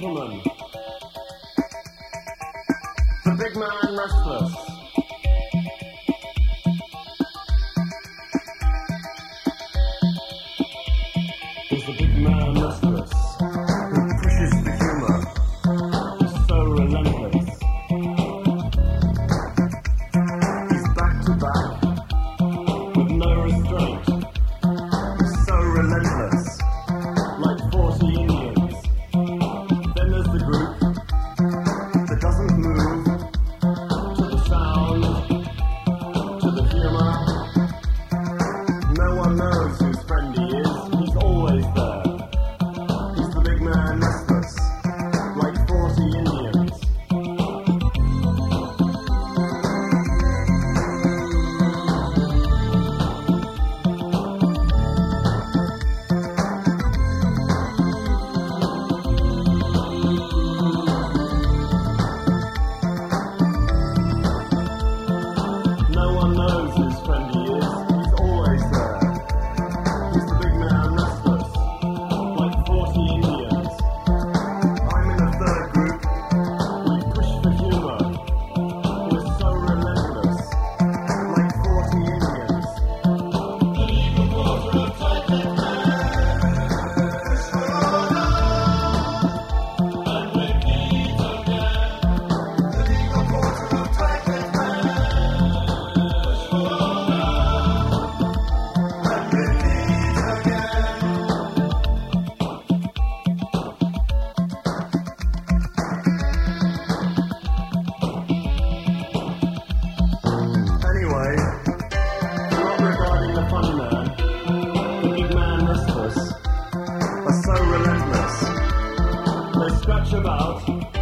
gentlemen, 好听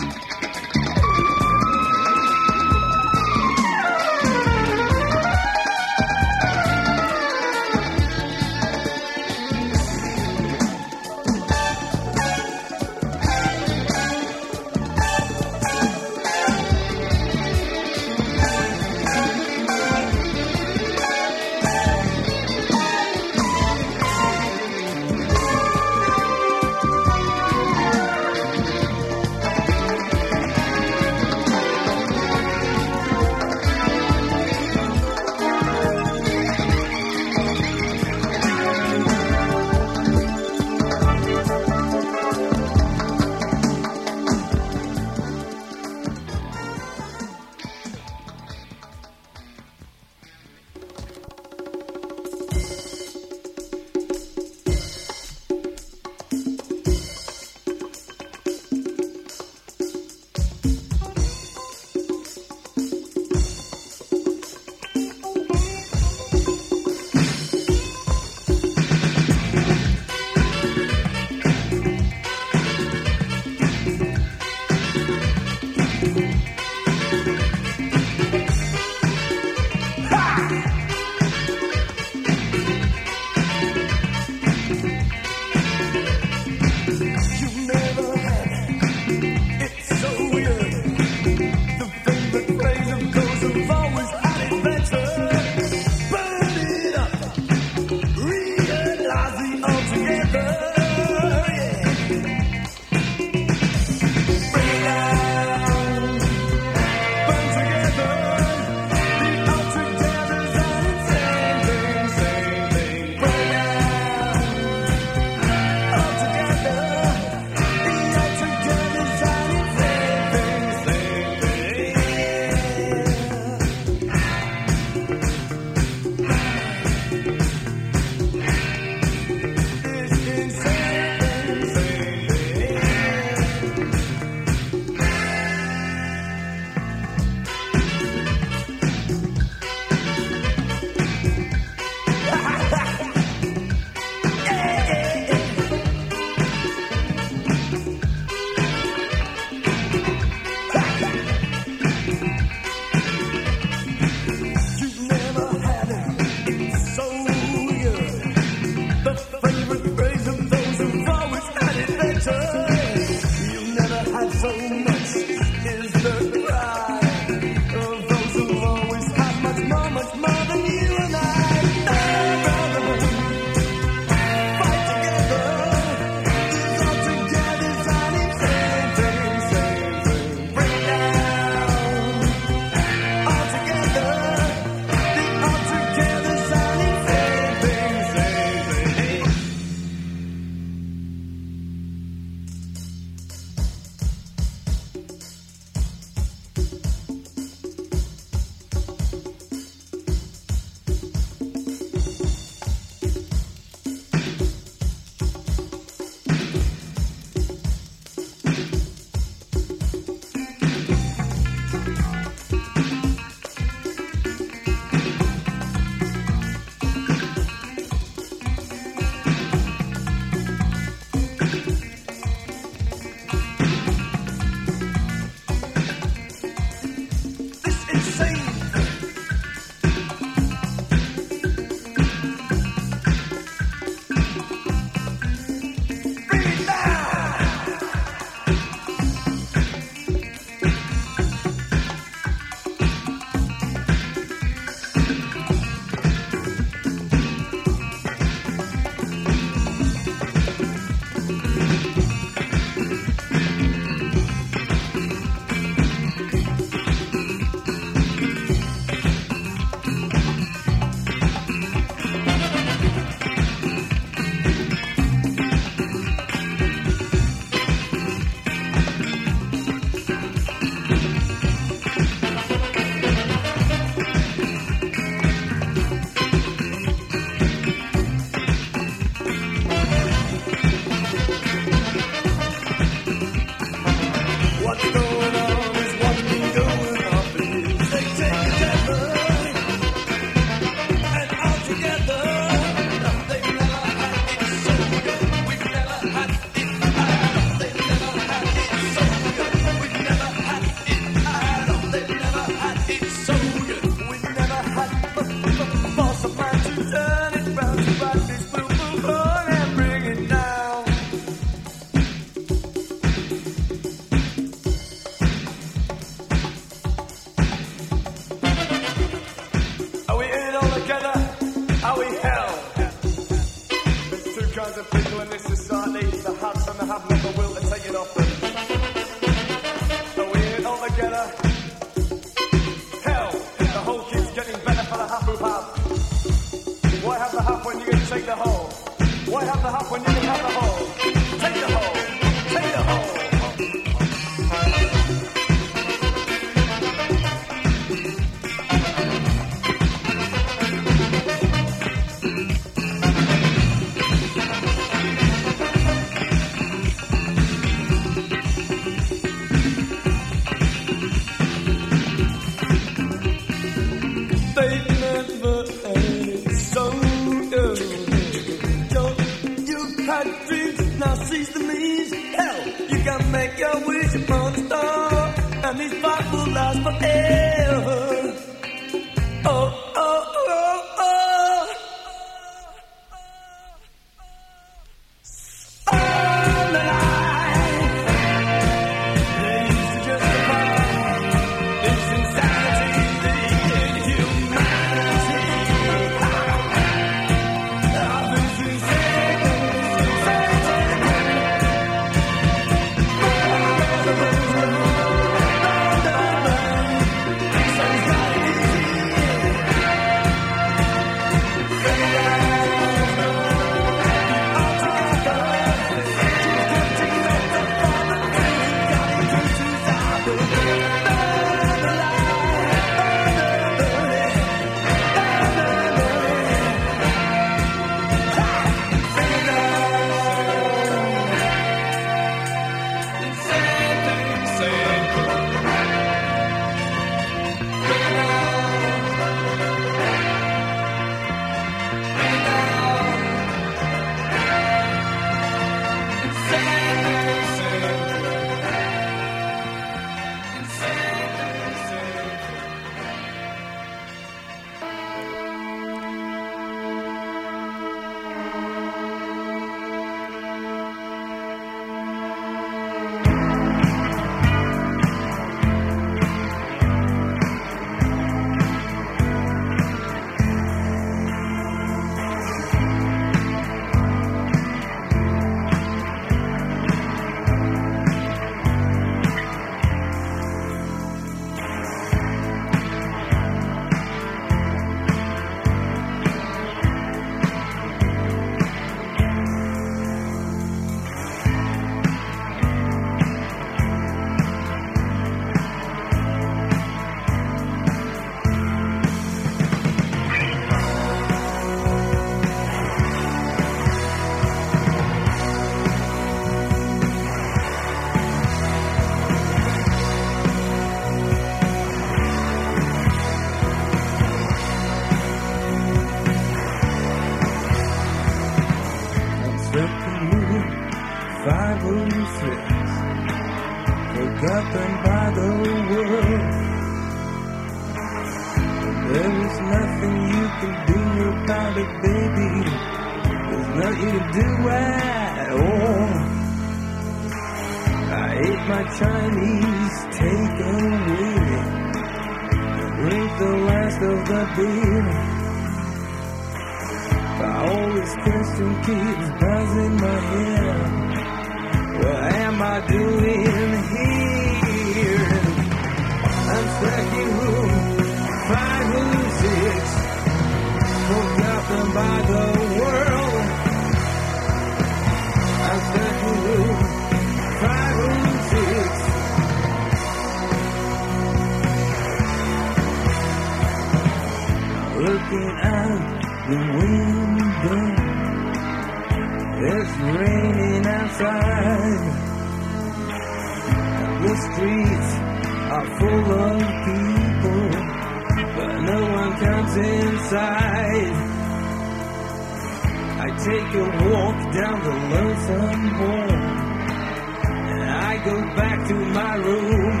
go back to my room.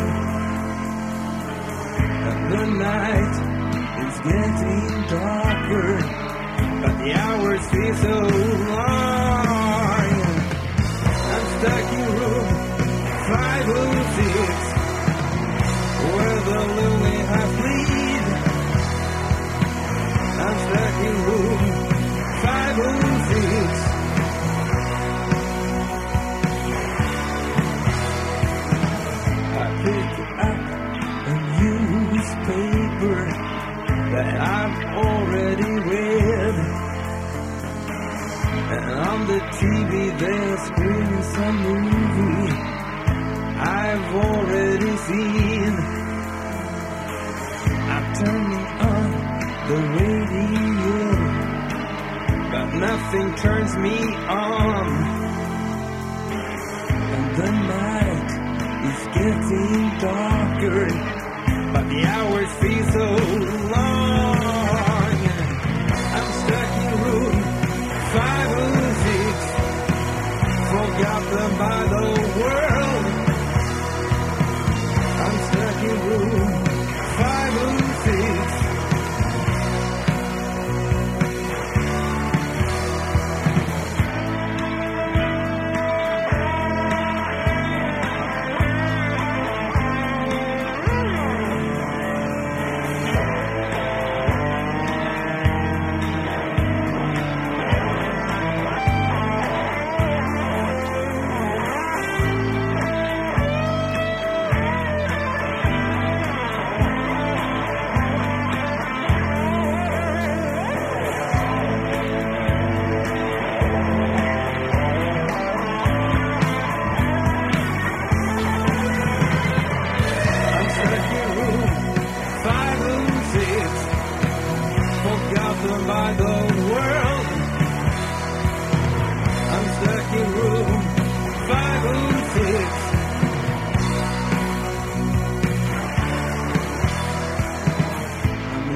And the night is getting darker, but the hours feel so long. I'm stuck in room 506, where the lonely hearts newspaper that I've already read. And on the TV they're some movie I've already seen. I'm turning on the radio, but nothing turns me on. And the night is getting darker, but the hours feel so long.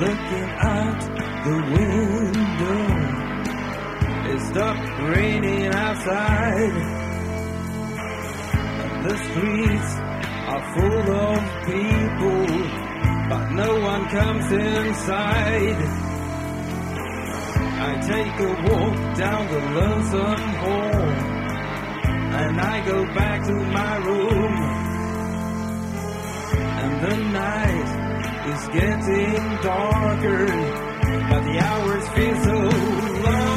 Looking out the window. It stopped raining outside. The streets are full of people, but no one comes inside. I take a walk down the lonesome hall, and I go back to my room. And the night is getting darker, but the hours feel so long.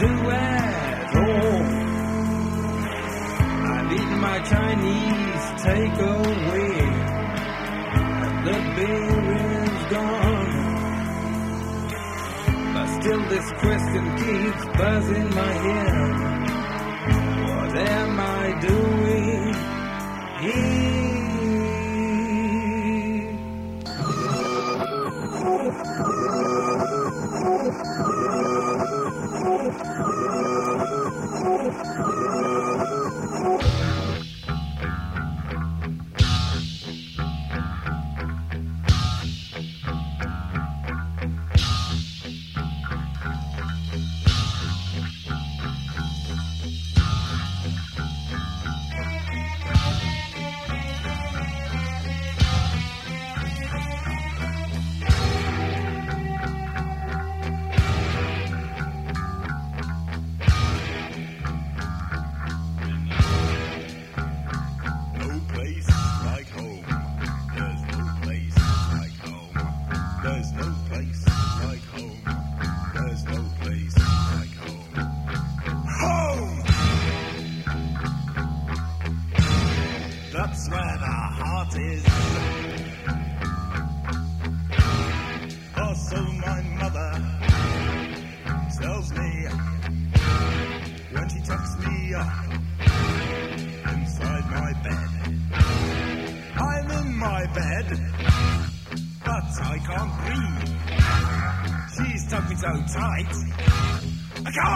Do at all. I've eaten my Chinese takeaway, the beer is gone. But still, this question keeps buzzing my head. What am I doing here?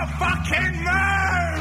Fucking move!